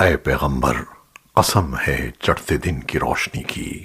اے پیغمبر قسم ہے چڑھتے دن کی روشنی کی۔